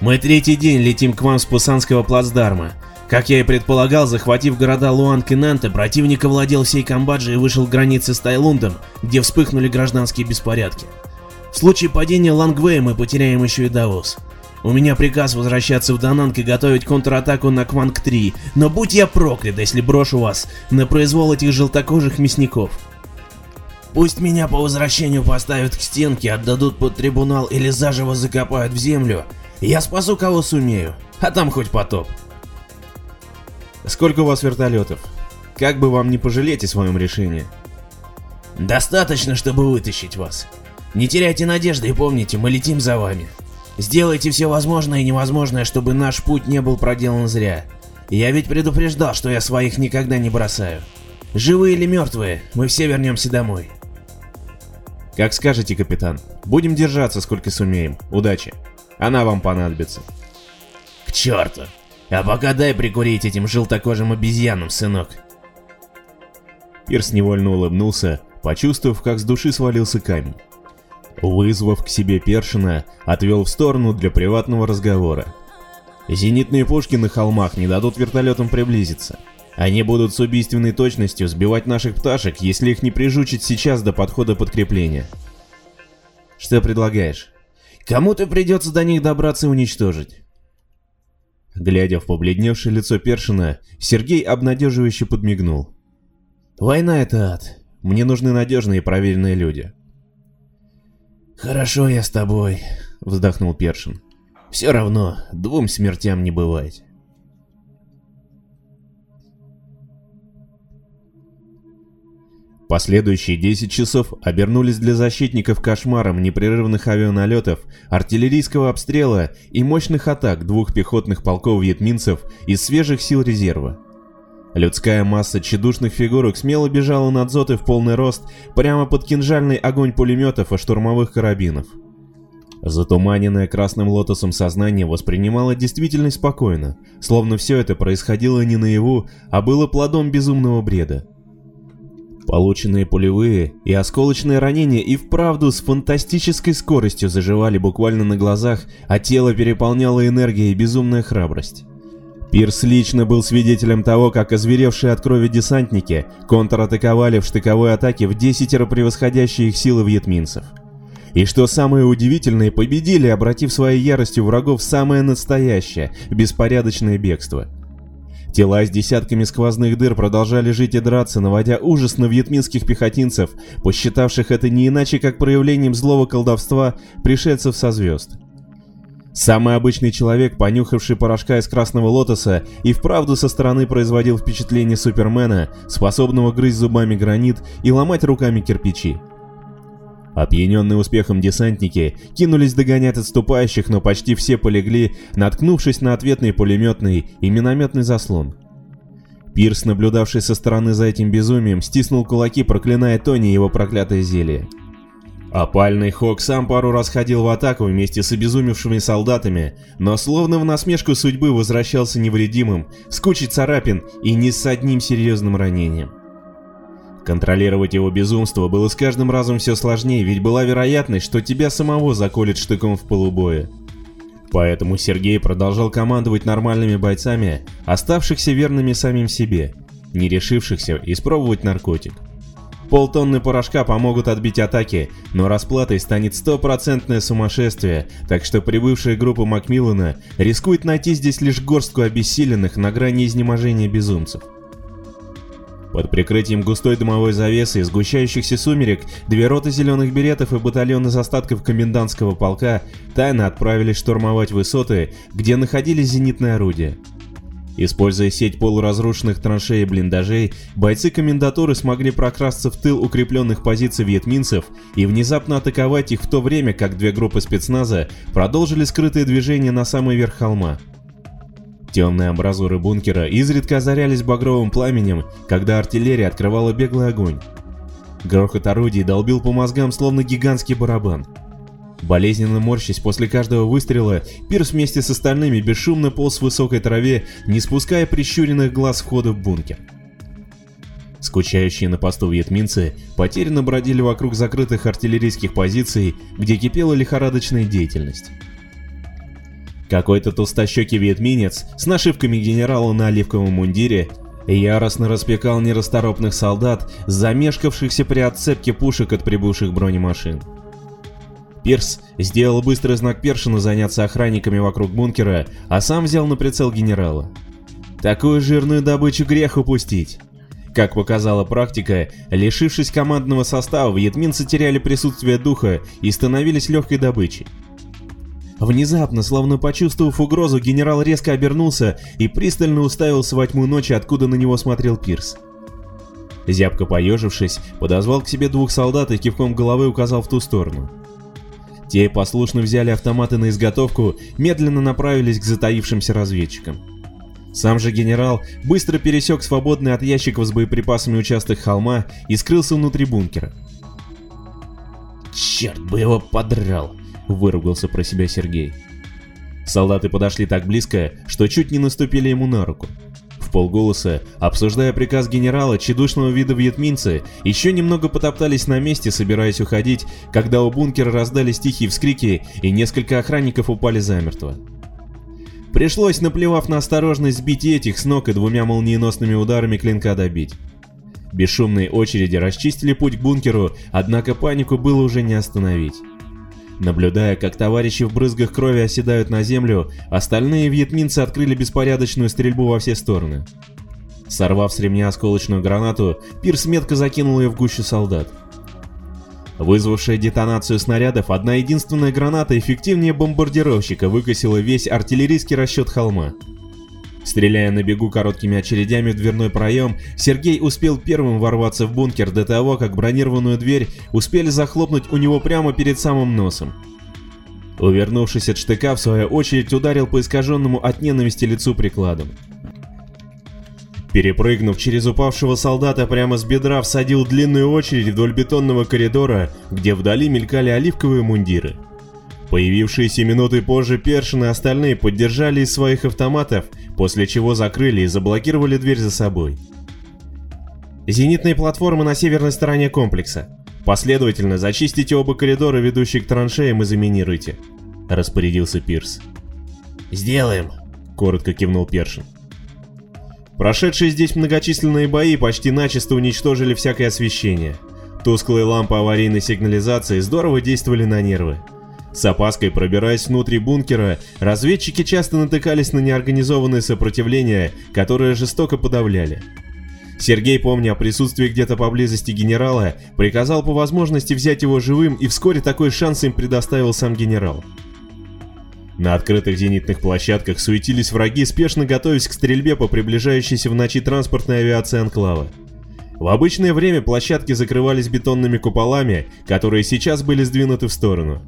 Мы третий день летим к вам с Пусанского плацдарма. Как я и предполагал, захватив города Луанг и Нанте, противник овладел всей Камбоджей и вышел к границе с Тайлундом, где вспыхнули гражданские беспорядки. В случае падения Лангвея мы потеряем еще и Давос. У меня приказ возвращаться в Дананг и готовить контратаку на Кванг-3, но будь я проклят, если брошу вас на произвол этих желтокожих мясников. Пусть меня по возвращению поставят к стенке, отдадут под трибунал или заживо закопают в землю. Я спасу кого сумею, а там хоть потоп. Сколько у вас вертолетов? Как бы вам не пожалеть о своем решении? Достаточно, чтобы вытащить вас. Не теряйте надежды и помните, мы летим за вами. Сделайте все возможное и невозможное, чтобы наш путь не был проделан зря. Я ведь предупреждал, что я своих никогда не бросаю. Живые или мертвые, мы все вернемся домой. Как скажете, капитан. Будем держаться, сколько сумеем. Удачи. Она вам понадобится. К черту. А пока дай прикурить этим желтокожим обезьянам, сынок. Пирс невольно улыбнулся, почувствовав, как с души свалился камень. Вызвав к себе Першина, отвел в сторону для приватного разговора. Зенитные пушки на холмах не дадут вертолетам приблизиться. Они будут с убийственной точностью сбивать наших пташек, если их не прижучить сейчас до подхода подкрепления. Что предлагаешь? Кому-то придется до них добраться и уничтожить. Глядя в побледневшее лицо Першина, Сергей обнадеживающе подмигнул. «Война — это ад. Мне нужны надежные и проверенные люди». «Хорошо я с тобой», — вздохнул Першин. «Все равно, двум смертям не бывать». Последующие 10 часов обернулись для защитников кошмаром непрерывных авианалетов, артиллерийского обстрела и мощных атак двух пехотных полков вьетминцев из свежих сил резерва. Людская масса тщедушных фигурок смело бежала на дзоты в полный рост прямо под кинжальный огонь пулеметов и штурмовых карабинов. Затуманенное красным лотосом сознание воспринимало действительность спокойно, словно все это происходило не наяву, а было плодом безумного бреда. Полученные пулевые и осколочные ранения и вправду с фантастической скоростью заживали буквально на глазах, а тело переполняло энергия и безумная храбрость. Пирс лично был свидетелем того, как озверевшие от крови десантники контратаковали в штыковой атаке в десятеро превосходящие их силы вьетминцев. И что самое удивительное, победили, обратив своей яростью врагов самое настоящее, беспорядочное бегство – Тела с десятками сквозных дыр продолжали жить и драться, наводя ужас на вьетминских пехотинцев, посчитавших это не иначе как проявлением злого колдовства пришельцев со звезд. Самый обычный человек, понюхавший порошка из красного лотоса, и вправду со стороны производил впечатление супермена, способного грызть зубами гранит и ломать руками кирпичи. Опьяненные успехом десантники кинулись догонять отступающих, но почти все полегли, наткнувшись на ответный пулеметный и минометный заслон. Пирс, наблюдавший со стороны за этим безумием, стиснул кулаки, проклиная Тони и его проклятое зелье. Опальный Хок сам пару раз ходил в атаку вместе с обезумевшими солдатами, но словно в насмешку судьбы возвращался невредимым, с кучей царапин и не с одним серьезным ранением. Контролировать его безумство было с каждым разом все сложнее, ведь была вероятность, что тебя самого заколет штыком в полубое. Поэтому Сергей продолжал командовать нормальными бойцами, оставшихся верными самим себе, не решившихся испробовать наркотик. Полтонны порошка помогут отбить атаки, но расплатой станет стопроцентное сумасшествие, так что прибывшая группа Макмиллана рискует найти здесь лишь горстку обессиленных на грани изнеможения безумцев. Под прикрытием густой дымовой завесы и сгущающихся сумерек две роты зеленых беретов и батальон из остатков комендантского полка тайно отправились штурмовать высоты, где находились зенитные орудия. Используя сеть полуразрушенных траншей и блиндажей, бойцы комендатуры смогли прокрасться в тыл укрепленных позиций вьетминцев и внезапно атаковать их в то время, как две группы спецназа продолжили скрытое движение на самый верх холма. Темные амбразуры бункера изредка озарялись багровым пламенем, когда артиллерия открывала беглый огонь. Грохот орудий долбил по мозгам словно гигантский барабан. Болезненно морщась после каждого выстрела, Пирс вместе с остальными бесшумно полз в высокой траве, не спуская прищуренных глаз входа в бункер. Скучающие на посту вьетминцы потерянно бродили вокруг закрытых артиллерийских позиций, где кипела лихорадочная деятельность. Какой-то толстощекий вьетминец с нашивками генерала на оливковом мундире яростно распекал нерасторопных солдат, замешкавшихся при отцепке пушек от прибывших бронемашин. Пирс сделал быстрый знак Першину заняться охранниками вокруг бункера, а сам взял на прицел генерала. Такую жирную добычу грех упустить. Как показала практика, лишившись командного состава, вьетминцы теряли присутствие духа и становились легкой добычей. Внезапно, словно почувствовав угрозу, генерал резко обернулся и пристально уставился во тьму ночи, откуда на него смотрел Пирс. Зябко поежившись, подозвал к себе двух солдат и кивком головы указал в ту сторону. Те послушно взяли автоматы на изготовку, медленно направились к затаившимся разведчикам. Сам же генерал быстро пересек свободный от ящиков с боеприпасами участок холма и скрылся внутри бункера. «Черт бы его подрал!» — выругался про себя Сергей. Солдаты подошли так близко, что чуть не наступили ему на руку. В полголоса, обсуждая приказ генерала, чедушного вида вьетминцы еще немного потоптались на месте, собираясь уходить, когда у бункера раздались тихие вскрики и несколько охранников упали замертво. Пришлось, наплевав на осторожность, сбить этих с ног и двумя молниеносными ударами клинка добить. Бесшумные очереди расчистили путь к бункеру, однако панику было уже не остановить. Наблюдая, как товарищи в брызгах крови оседают на землю, остальные вьетминцы открыли беспорядочную стрельбу во все стороны. Сорвав с ремня осколочную гранату, Пирс метко закинул ее в гущу солдат. Вызвавшая детонацию снарядов, одна единственная граната эффективнее бомбардировщика выкосила весь артиллерийский расчет холма. Стреляя на бегу короткими очередями в дверной проем, Сергей успел первым ворваться в бункер до того, как бронированную дверь успели захлопнуть у него прямо перед самым носом. Увернувшись от штыка, в свою очередь ударил по искаженному от ненависти лицу прикладом. Перепрыгнув через упавшего солдата прямо с бедра, всадил длинную очередь вдоль бетонного коридора, где вдали мелькали оливковые мундиры. Появившиеся минуты позже Першин и остальные поддержали из своих автоматов, после чего закрыли и заблокировали дверь за собой. Зенитные платформы на северной стороне комплекса. Последовательно зачистите оба коридора, ведущие к траншеям и заминируйте. Распорядился Пирс. «Сделаем», — коротко кивнул Першин. Прошедшие здесь многочисленные бои почти начисто уничтожили всякое освещение. Тусклые лампы аварийной сигнализации здорово действовали на нервы. С опаской пробираясь внутрь бункера, разведчики часто натыкались на неорганизованное сопротивление, которое жестоко подавляли. Сергей, помня о присутствии где-то поблизости генерала, приказал по возможности взять его живым, и вскоре такой шанс им предоставил сам генерал. На открытых зенитных площадках суетились враги, спешно готовясь к стрельбе по приближающейся в ночи транспортной авиации Анклава. В обычное время площадки закрывались бетонными куполами, которые сейчас были сдвинуты в сторону.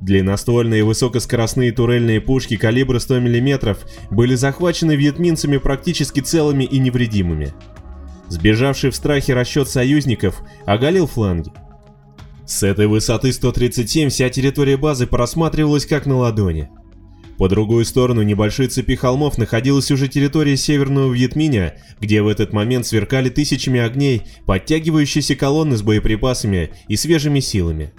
Длинноствольные высокоскоростные турельные пушки калибра 100 мм были захвачены вьетминцами практически целыми и невредимыми. Сбежавший в страхе расчет союзников оголил фланги. С этой высоты 137 вся территория базы просматривалась как на ладони. По другую сторону небольшой цепи холмов находилась уже территория Северного Вьетминя, где в этот момент сверкали тысячами огней подтягивающиеся колонны с боеприпасами и свежими силами.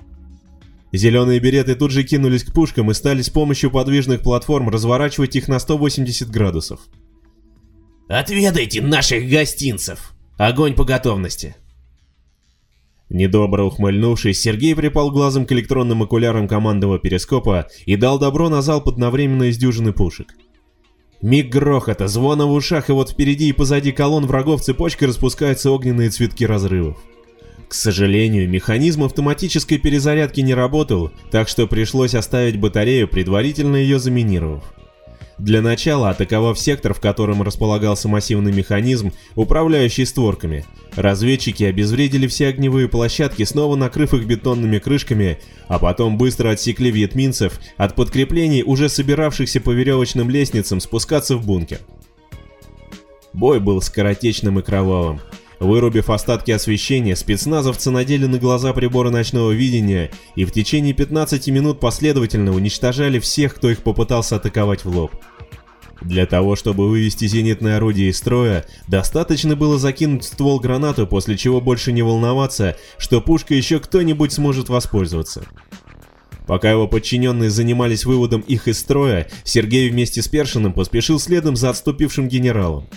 Зеленые береты тут же кинулись к пушкам и стали с помощью подвижных платформ разворачивать их на 180 градусов. «Отведайте наших гостинцев! Огонь по готовности!» Недобро ухмыльнувшись, Сергей припал глазом к электронным окулярам командного перископа и дал добро на залп одновременно из дюжины пушек. Миг грохота, звона в ушах, и вот впереди и позади колонн врагов цепочкой распускаются огненные цветки разрывов. К сожалению, механизм автоматической перезарядки не работал, так что пришлось оставить батарею, предварительно ее заминировав. Для начала, атаковав сектор, в котором располагался массивный механизм, управляющий створками, разведчики обезвредили все огневые площадки, снова накрыв их бетонными крышками, а потом быстро отсекли вьетминцев от подкреплений, уже собиравшихся по веревочным лестницам спускаться в бункер. Бой был скоротечным и кровавым. Вырубив остатки освещения, спецназовцы надели на глаза приборы ночного видения и в течение 15 минут последовательно уничтожали всех, кто их попытался атаковать в лоб. Для того, чтобы вывести зенитное орудие из строя, достаточно было закинуть ствол гранату, после чего больше не волноваться, что пушка еще кто-нибудь сможет воспользоваться. Пока его подчиненные занимались выводом их из строя, Сергей вместе с Першиным поспешил следом за отступившим генералом.